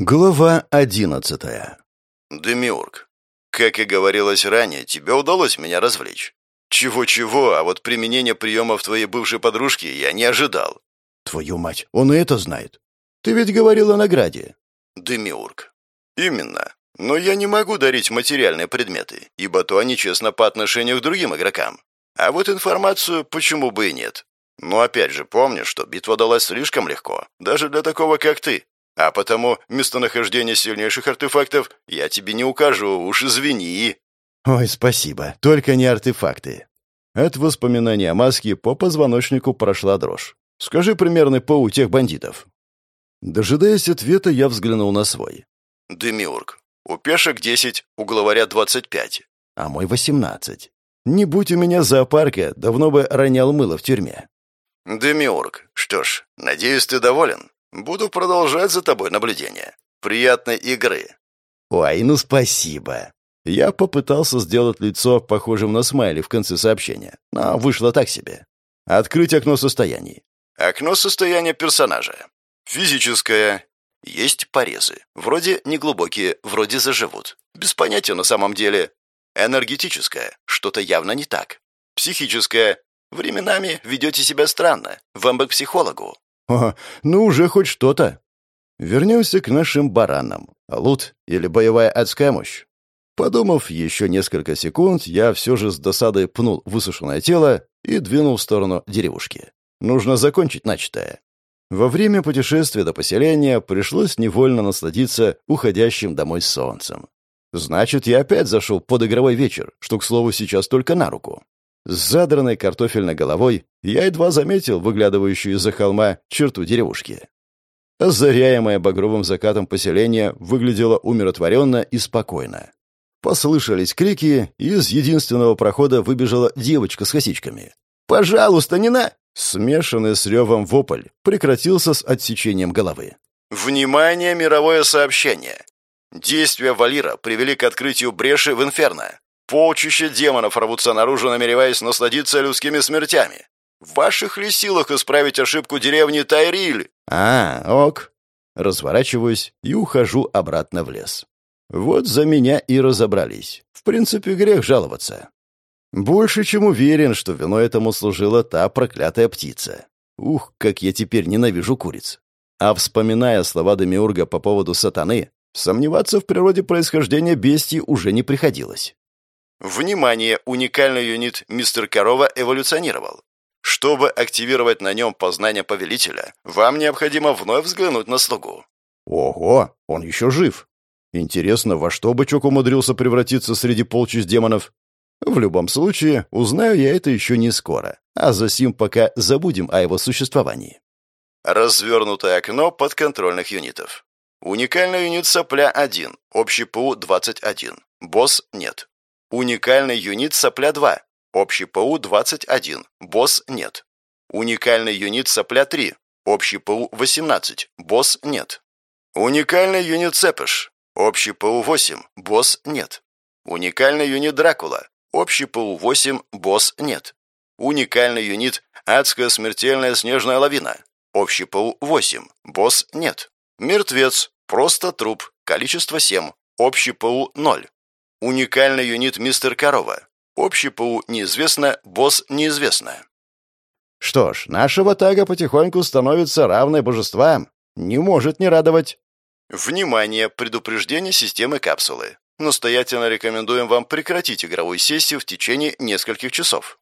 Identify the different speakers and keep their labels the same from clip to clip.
Speaker 1: Глава одиннадцатая.
Speaker 2: Демиург. Как и говорилось ранее, тебе удалось меня развлечь. Чего-чего, а вот применение приемов твоей бывшей подружки я не ожидал.
Speaker 1: Твою мать, он и это знает. Ты ведь говорил о награде.
Speaker 2: Демиург. Именно. Но я не могу дарить материальные предметы, ибо то нечестно по отношению к другим игрокам. А вот информацию почему бы и нет. Но опять же, помни, что битва далась слишком легко, даже для такого, как ты. А потому местонахождение сильнейших артефактов я тебе не укажу, уж извини».
Speaker 1: «Ой, спасибо. Только не артефакты». От воспоминания о маске по позвоночнику прошла дрожь. «Скажи примерный по у тех бандитов». Дожидаясь ответа, я взглянул на свой.
Speaker 2: «Демиург. У пешек 10, у главаря 25».
Speaker 1: «А мой 18. Не будь у меня зоопарка, давно бы ронял мыло в тюрьме».
Speaker 2: «Демиург. Что ж, надеюсь, ты доволен?» Буду продолжать за тобой наблюдение. Приятной игры.
Speaker 1: Ой, ну спасибо. Я попытался сделать лицо похожим на смайли в конце сообщения, но вышло так себе. Открыть окно состояний.
Speaker 2: Окно состояния персонажа. Физическое. Есть порезы. Вроде неглубокие, вроде заживут. Без понятия на самом деле. Энергетическое. Что-то явно не так. Психическое. Временами ведете себя странно. Вам бы к психологу.
Speaker 1: О, ну уже хоть что-то. Вернемся к нашим баранам. Лут или боевая адская мощь. Подумав еще несколько секунд, я все же с досадой пнул высушенное тело и двинул в сторону деревушки. Нужно закончить начатое. Во время путешествия до поселения пришлось невольно насладиться уходящим домой солнцем. Значит, я опять зашел под игровой вечер, что, к слову, сейчас только на руку. С задранной картофельной головой я едва заметил выглядывающую из-за холма черту деревушки. Озаряемое багровым закатом поселение выглядело умиротворенно и спокойно. Послышались крики, и из единственного прохода выбежала девочка с косичками. «Пожалуйста, не на...» Смешанный с ревом вопль прекратился с отсечением головы.
Speaker 2: «Внимание, мировое сообщение! Действия Валира привели к открытию бреши в Инферно. Полчища демонов рвутся наружу, намереваясь насладиться людскими смертями. В ваших ли силах исправить ошибку деревни Тайриль?
Speaker 1: А, ок. Разворачиваюсь и ухожу обратно в лес. Вот за меня и разобрались. В принципе, грех жаловаться. Больше чем уверен, что виной этому служила та проклятая птица. Ух, как я теперь ненавижу куриц. А вспоминая слова Демиурга по поводу сатаны, сомневаться в природе происхождения бестии уже не приходилось.
Speaker 2: Внимание! Уникальный юнит «Мистер Корова» эволюционировал. Чтобы активировать на нем познание повелителя, вам необходимо вновь взглянуть на слугу.
Speaker 1: Ого, он еще жив. Интересно, во что бычок умудрился превратиться среди полчищ демонов? В любом случае, узнаю я это еще не скоро, а за сим пока забудем о его существовании.
Speaker 2: Развернутое окно подконтрольных юнитов. Уникальный юнит сопля 1, общий ПУ 21. Босс нет. Уникальный юнит сопля-2. Общий ПУ 21. Босс нет. Уникальный юнит сопля-3. Общий ПУ 18. Босс нет. Уникальный юнит цепыш. Общий ПУ 8. Босс нет. Уникальный юнит Дракула. Общий ПУ 8. Босс нет. Уникальный юнит Адская смертельная снежная лавина. Общий ПУ 8. Босс нет. Мертвец. Просто труп. Количество 7. Общий ПУ 0. Уникальный юнит Мистер Корова. Общий ПУ неизвестно, босс неизвестно.
Speaker 1: Что ж, нашего тага потихоньку становится равной божествам. Не может не радовать.
Speaker 2: Внимание! Предупреждение системы капсулы. Настоятельно рекомендуем вам прекратить игровую сессию в течение нескольких часов.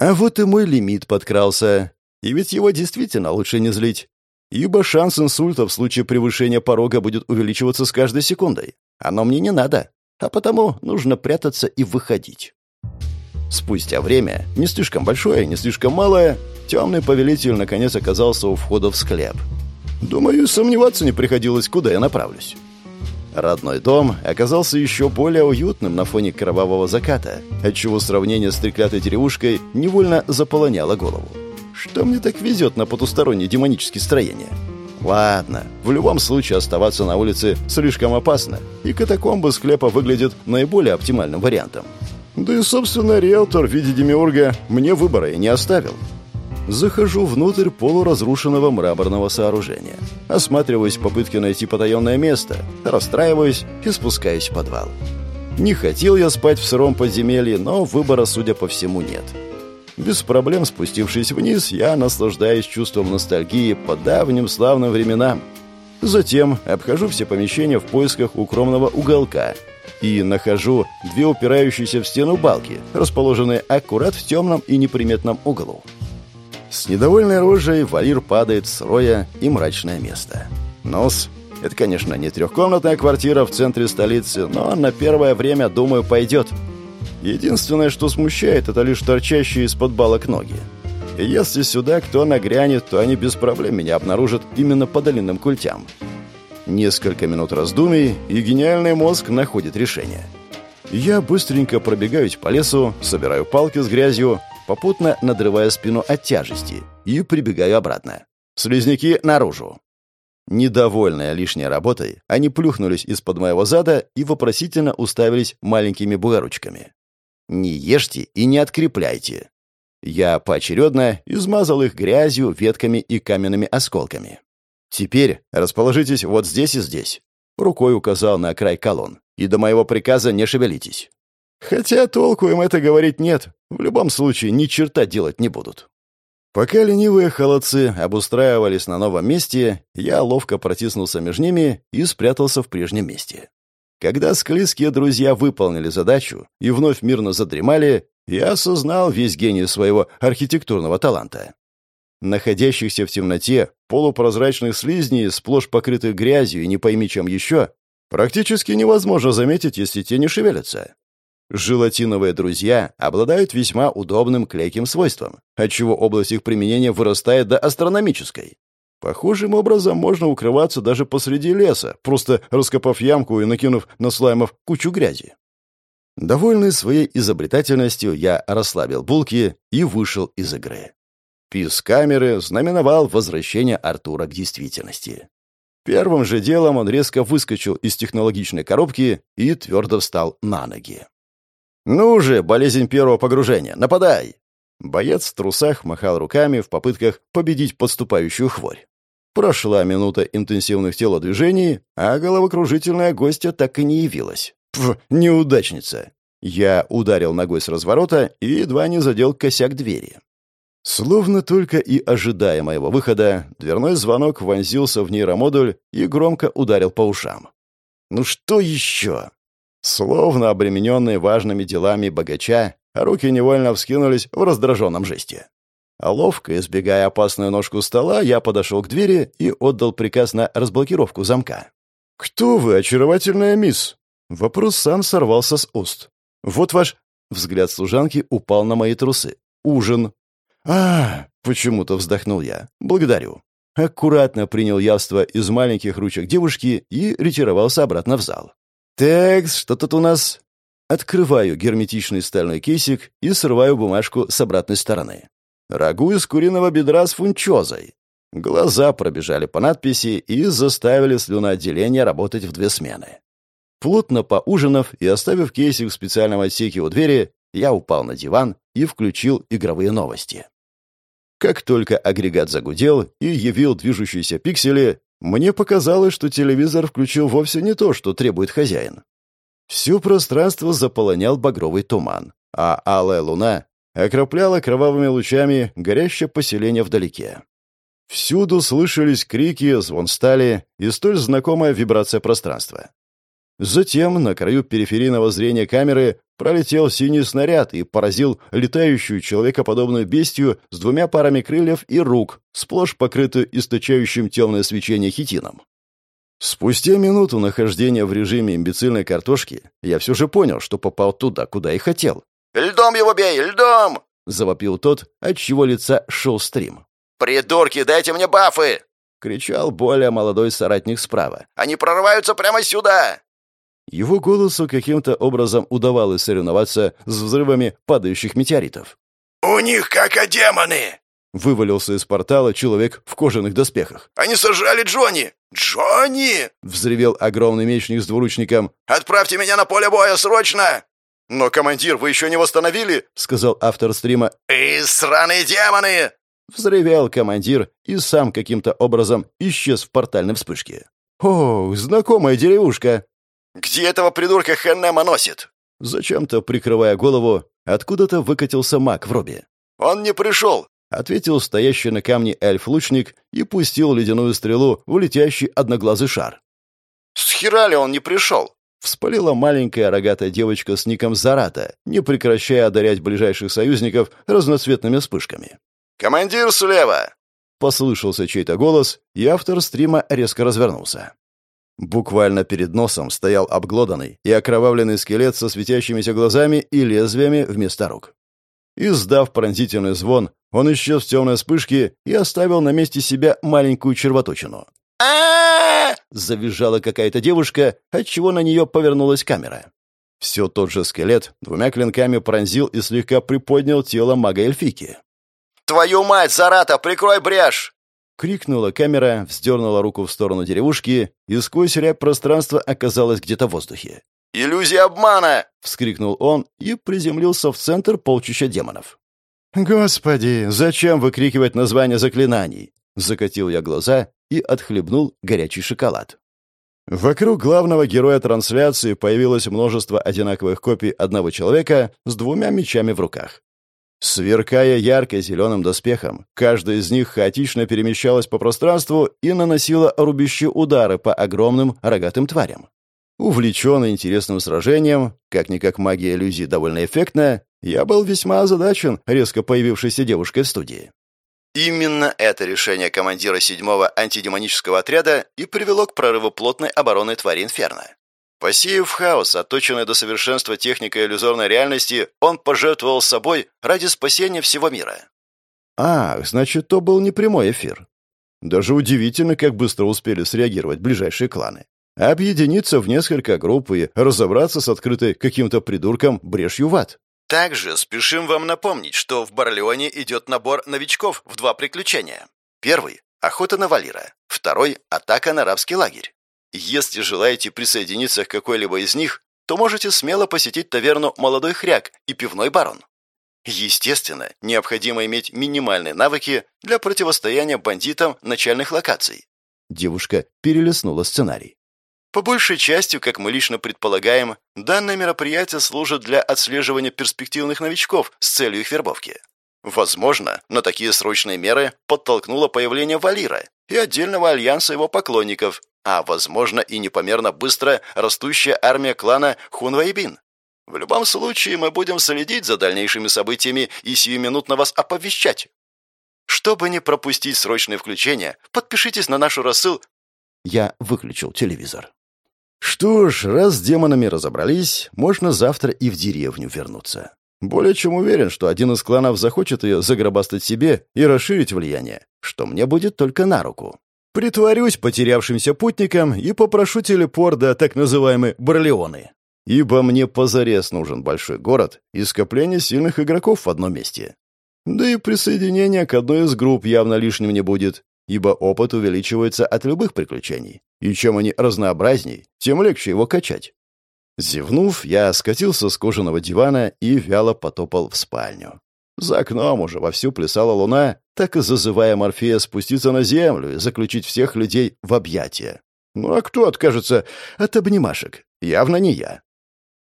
Speaker 1: А вот и мой лимит подкрался. И ведь его действительно лучше не злить. Ибо шанс инсульта в случае превышения порога будет увеличиваться с каждой секундой. Оно мне не надо а потому нужно прятаться и выходить. Спустя время, не слишком большое, не слишком малое, темный повелитель наконец оказался у входа в склеп. Думаю, сомневаться не приходилось, куда я направлюсь. Родной дом оказался еще более уютным на фоне кровавого заката, отчего сравнение с треклятой деревушкой невольно заполоняло голову. Что мне так везет на потусторонние демонические строения? Ладно, в любом случае оставаться на улице слишком опасно, и катакомбы склепа выглядят наиболее оптимальным вариантом. Да и, собственно, риэлтор в виде демиурга мне выбора и не оставил. Захожу внутрь полуразрушенного мраморного сооружения. Осматриваюсь в попытке найти потаенное место, расстраиваюсь и спускаюсь в подвал. Не хотел я спать в сыром подземелье, но выбора, судя по всему, нет. Без проблем спустившись вниз, я наслаждаюсь чувством ностальгии по давним славным временам. Затем обхожу все помещения в поисках укромного уголка и нахожу две упирающиеся в стену балки, расположенные аккурат в темном и неприметном углу. С недовольной рожей Валир падает в сырое и мрачное место. Нос — это, конечно, не трехкомнатная квартира в центре столицы, но на первое время, думаю, пойдет — Единственное, что смущает, это лишь торчащие из-под балок ноги. И если сюда кто нагрянет, то они без проблем меня обнаружат именно по долинным культям. Несколько минут раздумий, и гениальный мозг находит решение. Я быстренько пробегаюсь по лесу, собираю палки с грязью, попутно надрывая спину от тяжести, и прибегаю обратно. Слизняки наружу. Недовольная лишней работой, они плюхнулись из-под моего зада и вопросительно уставились маленькими бугоручками. Не ешьте и не открепляйте. Я поочередно измазал их грязью, ветками и каменными осколками. Теперь расположитесь вот здесь и здесь. Рукой указал на край колонн. И до моего приказа не шевелитесь. Хотя толку им это говорить нет. В любом случае, ни черта делать не будут. Пока ленивые холодцы обустраивались на новом месте, я ловко протиснулся между ними и спрятался в прежнем месте. Когда склизкие друзья выполнили задачу и вновь мирно задремали, я осознал весь гений своего архитектурного таланта. Находящихся в темноте полупрозрачных слизней, сплошь покрытых грязью и не пойми чем еще, практически невозможно заметить, если те не шевелятся. Желатиновые друзья обладают весьма удобным клейким свойством, отчего область их применения вырастает до астрономической. Похожим образом можно укрываться даже посреди леса, просто раскопав ямку и накинув на слаймов кучу грязи. Довольный своей изобретательностью, я расслабил булки и вышел из игры. Пис камеры знаменовал возвращение Артура к действительности. Первым же делом он резко выскочил из технологичной коробки и твердо встал на ноги. «Ну же, болезнь первого погружения, нападай!» Боец в трусах махал руками в попытках победить подступающую хворь. Прошла минута интенсивных телодвижений, а головокружительная гостья так и не явилась. Пф, неудачница. Я ударил ногой с разворота и едва не задел косяк двери. Словно только и ожидая моего выхода, дверной звонок вонзился в нейромодуль и громко ударил по ушам. «Ну что еще?» Словно обремененные важными делами богача, руки невольно вскинулись в раздраженном жесте. А ловко, избегая опасную ножку стола, я подошел к двери и отдал приказ на разблокировку замка. «Кто вы, очаровательная мисс?» Вопрос сам сорвался с уст. «Вот ваш...» Взгляд служанки упал на мои трусы. «Ужин». «А, почему-то вздохнул я. Благодарю». Аккуратно принял явство из маленьких ручек девушки и ретировался обратно в зал. «Текс, что тут у нас?» Открываю герметичный стальной кейсик и срываю бумажку с обратной стороны. Рагу из куриного бедра с фунчозой. Глаза пробежали по надписи и заставили слюноотделение работать в две смены. Плотно поужинав и оставив кейсик в специальном отсеке у двери, я упал на диван и включил игровые новости. Как только агрегат загудел и явил движущиеся пиксели, мне показалось, что телевизор включил вовсе не то, что требует хозяин. Все пространство заполонял багровый туман, а алая луна окропляла кровавыми лучами горящее поселение вдалеке. Всюду слышались крики, звон стали и столь знакомая вибрация пространства. Затем на краю периферийного зрения камеры пролетел синий снаряд и поразил летающую человекоподобную бестию с двумя парами крыльев и рук, сплошь покрытую источающим темное свечение хитином. Спустя минуту нахождения в режиме имбецильной картошки я все же понял, что попал туда, куда и хотел.
Speaker 2: «Льдом его бей! Льдом!»
Speaker 1: — завопил тот, отчего лица шел стрим.
Speaker 2: «Придурки, дайте мне бафы!»
Speaker 1: — кричал более молодой соратник справа.
Speaker 2: «Они прорываются прямо сюда!»
Speaker 1: Его голосу каким-то образом удавалось соревноваться с взрывами падающих метеоритов.
Speaker 2: «У них как демоны!»
Speaker 1: Вывалился из портала человек в кожаных доспехах.
Speaker 2: «Они сожрали Джонни! Джонни!»
Speaker 1: Взревел огромный мечник с двуручником.
Speaker 2: «Отправьте меня на поле боя срочно!» «Но, командир, вы еще не восстановили?» — сказал автор стрима. «И сраные демоны!»
Speaker 1: Взревел командир и сам каким-то образом исчез в портальной вспышке. «О, знакомая деревушка!»
Speaker 2: «Где этого придурка Ханнема носит?»
Speaker 1: Зачем-то, прикрывая голову, откуда-то выкатился маг в робе.
Speaker 2: «Он не пришел!»
Speaker 1: — ответил стоящий на камне эльф-лучник и пустил ледяную стрелу в летящий одноглазый шар.
Speaker 2: «С хера ли он не пришел?»
Speaker 1: Вспалила маленькая рогатая девочка с ником Зарата, не прекращая одарять ближайших союзников разноцветными вспышками.
Speaker 2: «Командир слева!»
Speaker 1: Послышался чей-то голос, и автор стрима резко развернулся. Буквально перед носом стоял обглоданный и окровавленный скелет со светящимися глазами и лезвиями вместо рук. Издав пронзительный звон, он исчез в темной вспышке и оставил на месте себя маленькую червоточину.
Speaker 2: а
Speaker 1: Завизжала какая-то девушка, отчего на нее повернулась камера. Все тот же скелет двумя клинками пронзил и слегка приподнял тело мага-эльфики.
Speaker 2: «Твою мать, Зарата, прикрой брешь!»
Speaker 1: Крикнула камера, вздернула руку в сторону деревушки, и сквозь рябь пространства оказалась где-то в воздухе.
Speaker 2: «Иллюзия обмана!»
Speaker 1: — вскрикнул он и приземлился в центр полчища демонов. «Господи, зачем выкрикивать названия заклинаний?» Закатил я глаза и отхлебнул горячий шоколад. Вокруг главного героя трансляции появилось множество одинаковых копий одного человека с двумя мечами в руках. Сверкая ярко-зеленым доспехом, каждая из них хаотично перемещалась по пространству и наносила рубящие удары по огромным рогатым тварям. Увлеченный интересным сражением, как-никак магия иллюзий довольно эффектная, я был весьма озадачен резко появившейся девушкой в студии.
Speaker 2: Именно это решение командира седьмого антидемонического отряда и привело к прорыву плотной обороны твари Инферно. Посеяв хаос, отточенной до совершенства техникой иллюзорной реальности, он пожертвовал собой ради спасения всего мира.
Speaker 1: Ах, значит, то был не прямой эфир. Даже удивительно, как быстро успели среагировать ближайшие кланы. Объединиться в несколько групп и разобраться с открытой каким-то придурком брешью в ад.
Speaker 2: Также спешим вам напомнить, что в Барлеоне идет набор новичков в два приключения. Первый – охота на Валира. Второй – атака на рабский лагерь. Если желаете присоединиться к какой-либо из них, то можете смело посетить таверну «Молодой хряк» и «Пивной барон». Естественно, необходимо иметь минимальные навыки для противостояния бандитам начальных локаций.
Speaker 1: Девушка перелистнула сценарий.
Speaker 2: По большей части, как мы лично предполагаем, данное мероприятие служит для отслеживания перспективных новичков с целью их вербовки. Возможно, на такие срочные меры подтолкнуло появление Валира и отдельного альянса его поклонников, а, возможно, и непомерно быстро растущая армия клана Хунвайбин. В любом случае, мы будем следить за дальнейшими событиями и сиюминутно вас оповещать. Чтобы не пропустить срочные включения, подпишитесь на нашу рассыл.
Speaker 1: Я выключил телевизор. Что ж, раз с демонами разобрались, можно завтра и в деревню вернуться. Более чем уверен, что один из кланов захочет ее загробастать себе и расширить влияние, что мне будет только на руку. Притворюсь потерявшимся путником и попрошу телепорт до так называемой Барлеоны. Ибо мне позарез нужен большой город и скопление сильных игроков в одном месте. Да и присоединение к одной из групп явно лишним не будет, ибо опыт увеличивается от любых приключений. И чем они разнообразней, тем легче его качать. Зевнув, я скатился с кожаного дивана и вяло потопал в спальню. За окном уже вовсю плясала луна, так и зазывая Морфея спуститься на землю и заключить всех людей в объятия. Ну а кто откажется от обнимашек? Явно не я.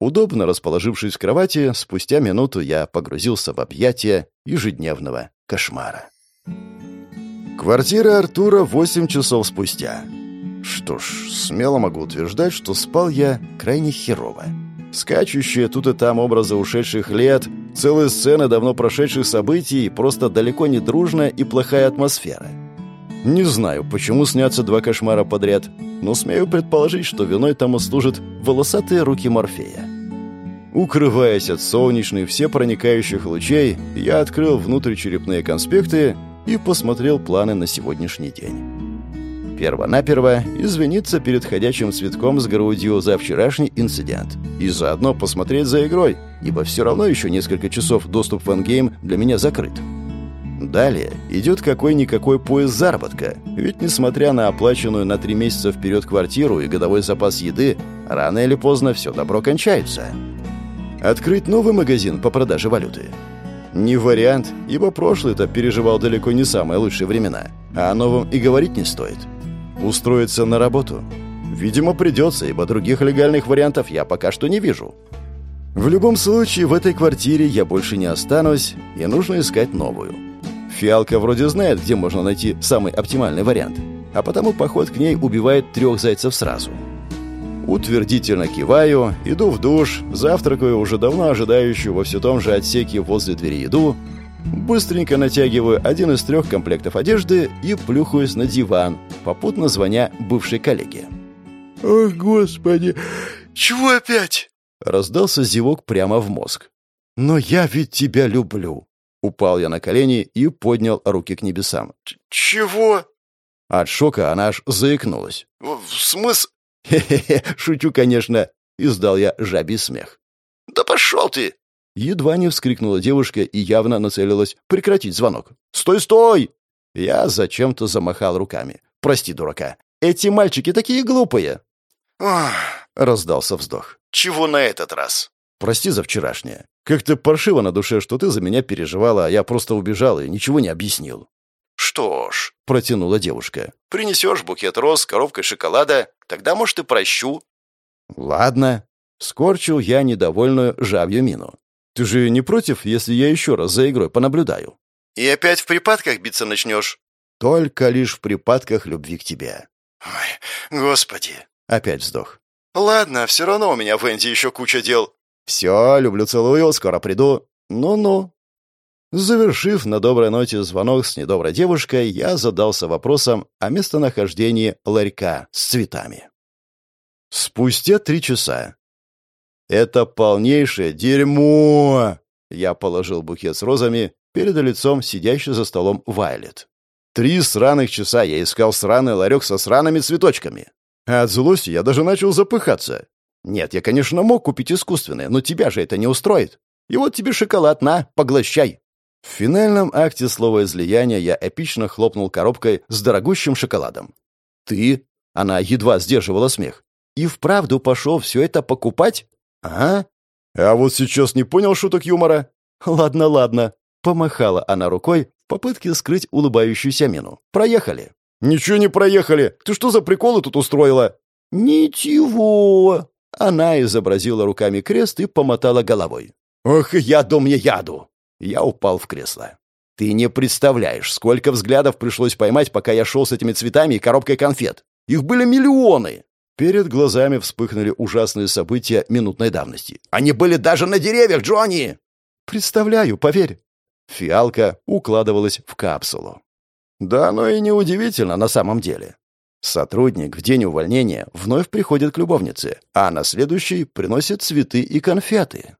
Speaker 1: Удобно расположившись в кровати, спустя минуту я погрузился в объятия ежедневного кошмара. Квартира Артура восемь часов спустя. Что ж, смело могу утверждать, что спал я крайне херово. Скачущие тут и там образы ушедших лет, целые сцены давно прошедших событий просто далеко не дружная и плохая атмосфера. Не знаю, почему снятся два кошмара подряд, но смею предположить, что виной тому служат волосатые руки Морфея. Укрываясь от солнечных, все проникающих лучей, я открыл внутричерепные конспекты и посмотрел планы на сегодняшний день. Первонаперво извиниться перед ходячим цветком с грудью за вчерашний инцидент. И заодно посмотреть за игрой, ибо все равно еще несколько часов доступ в энгейм для меня закрыт. Далее идет какой-никакой поиск заработка, ведь несмотря на оплаченную на три месяца вперед квартиру и годовой запас еды, рано или поздно все добро кончается. Открыть новый магазин по продаже валюты. Не вариант, ибо прошлый-то переживал далеко не самые лучшие времена, а о новом и говорить не стоит. Устроиться на работу? Видимо, придется, ибо других легальных вариантов я пока что не вижу. В любом случае, в этой квартире я больше не останусь, и нужно искать новую. Фиалка вроде знает, где можно найти самый оптимальный вариант, а потому поход к ней убивает трех зайцев сразу. Утвердительно киваю, иду в душ, завтракаю уже давно ожидающую во все том же отсеке возле двери еду, быстренько натягиваю один из трех комплектов одежды и плюхаюсь на диван, попутно звоня бывшей коллеге.
Speaker 2: «Ох, господи, чего опять?»
Speaker 1: Раздался зевок прямо в мозг. «Но я ведь тебя люблю!» Упал я на колени и поднял руки к небесам.
Speaker 2: «Чего?»
Speaker 1: От шока она аж заикнулась.
Speaker 2: «В смысл?»
Speaker 1: «Хе-хе-хе, шучу, конечно!» — издал я жабий смех.
Speaker 2: «Да пошел ты!»
Speaker 1: Едва не вскрикнула девушка и явно нацелилась прекратить звонок. «Стой, стой!» Я зачем-то замахал руками. «Прости, дурака. Эти мальчики такие глупые!»
Speaker 2: «Ох!»
Speaker 1: — раздался вздох.
Speaker 2: «Чего на этот раз?»
Speaker 1: «Прости за вчерашнее. Как-то паршиво на душе, что ты за меня переживала, а я просто убежал и ничего не объяснил».
Speaker 2: «Что ж», —
Speaker 1: протянула девушка, —
Speaker 2: «принесешь букет роз коробкой шоколада, тогда, может, и прощу».
Speaker 1: «Ладно», — скорчил я недовольную жабью мину. «Ты же не против, если я еще раз за игрой понаблюдаю?»
Speaker 2: «И опять в припадках биться начнешь?»
Speaker 1: «Только лишь в припадках любви к тебе».
Speaker 2: «Ой, господи!»
Speaker 1: — опять вздох.
Speaker 2: «Ладно, все равно у меня в Энди еще куча дел».
Speaker 1: «Все, люблю, целую, скоро приду». «Ну-ну». Завершив на доброй ноте звонок с недоброй девушкой, я задался вопросом о местонахождении ларька с цветами. Спустя три часа. «Это полнейшее дерьмо!» Я положил букет с розами перед лицом сидящей за столом Вайлет. Три сраных часа я искал сраный ларек со сраными цветочками. А от злости я даже начал запыхаться. Нет, я, конечно, мог купить искусственное, но тебя же это не устроит. И вот тебе шоколад, на, поглощай. В финальном акте слова излияния я эпично хлопнул коробкой с дорогущим шоколадом. «Ты?» — она едва сдерживала смех. «И вправду пошел все это покупать? А? А вот сейчас не понял шуток юмора?» «Ладно, ладно», — помахала она рукой в попытке скрыть улыбающуюся мину. «Проехали». «Ничего не проехали! Ты что за приколы тут устроила?» «Ничего!» Она изобразила руками крест и помотала головой. «Ох, яду мне яду!» Я упал в кресло. «Ты не представляешь, сколько взглядов пришлось поймать, пока я шел с этими цветами и коробкой конфет. Их были миллионы!» Перед глазами вспыхнули ужасные события минутной давности. «Они были даже на деревьях, Джонни!» «Представляю, поверь!» Фиалка укладывалась в капсулу. Да, оно и неудивительно на самом деле. Сотрудник в день увольнения вновь приходит к любовнице, а на следующий приносит цветы и конфеты.